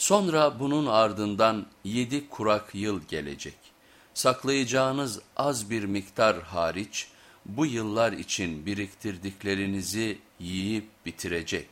Sonra bunun ardından yedi kurak yıl gelecek. Saklayacağınız az bir miktar hariç bu yıllar için biriktirdiklerinizi yiyip bitirecek.